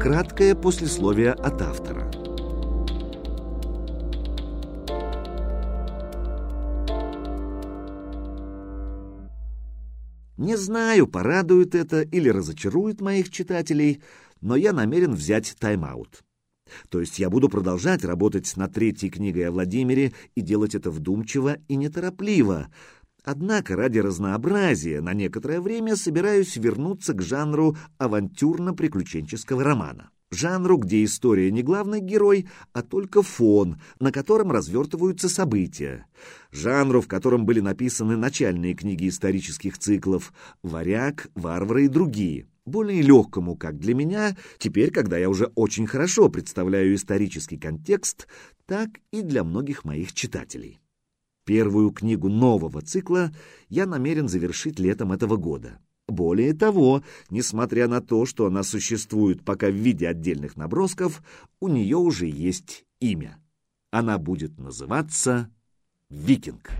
краткое послесловие от автора. Не знаю, порадует это или разочарует моих читателей, но я намерен взять тайм-аут. То есть я буду продолжать работать над третьей книгой о Владимире и делать это вдумчиво и неторопливо. Однако ради разнообразия на некоторое время собираюсь вернуться к жанру авантюрно-приключенческого романа. Жанру, где история не главный герой, а только фон, на котором развертываются события. Жанру, в котором были написаны начальные книги исторических циклов «Варяг», «Варвары» и другие. Более легкому, как для меня, теперь, когда я уже очень хорошо представляю исторический контекст, так и для многих моих читателей. Первую книгу нового цикла я намерен завершить летом этого года. Более того, несмотря на то, что она существует пока в виде отдельных набросков, у нее уже есть имя. Она будет называться «Викинг».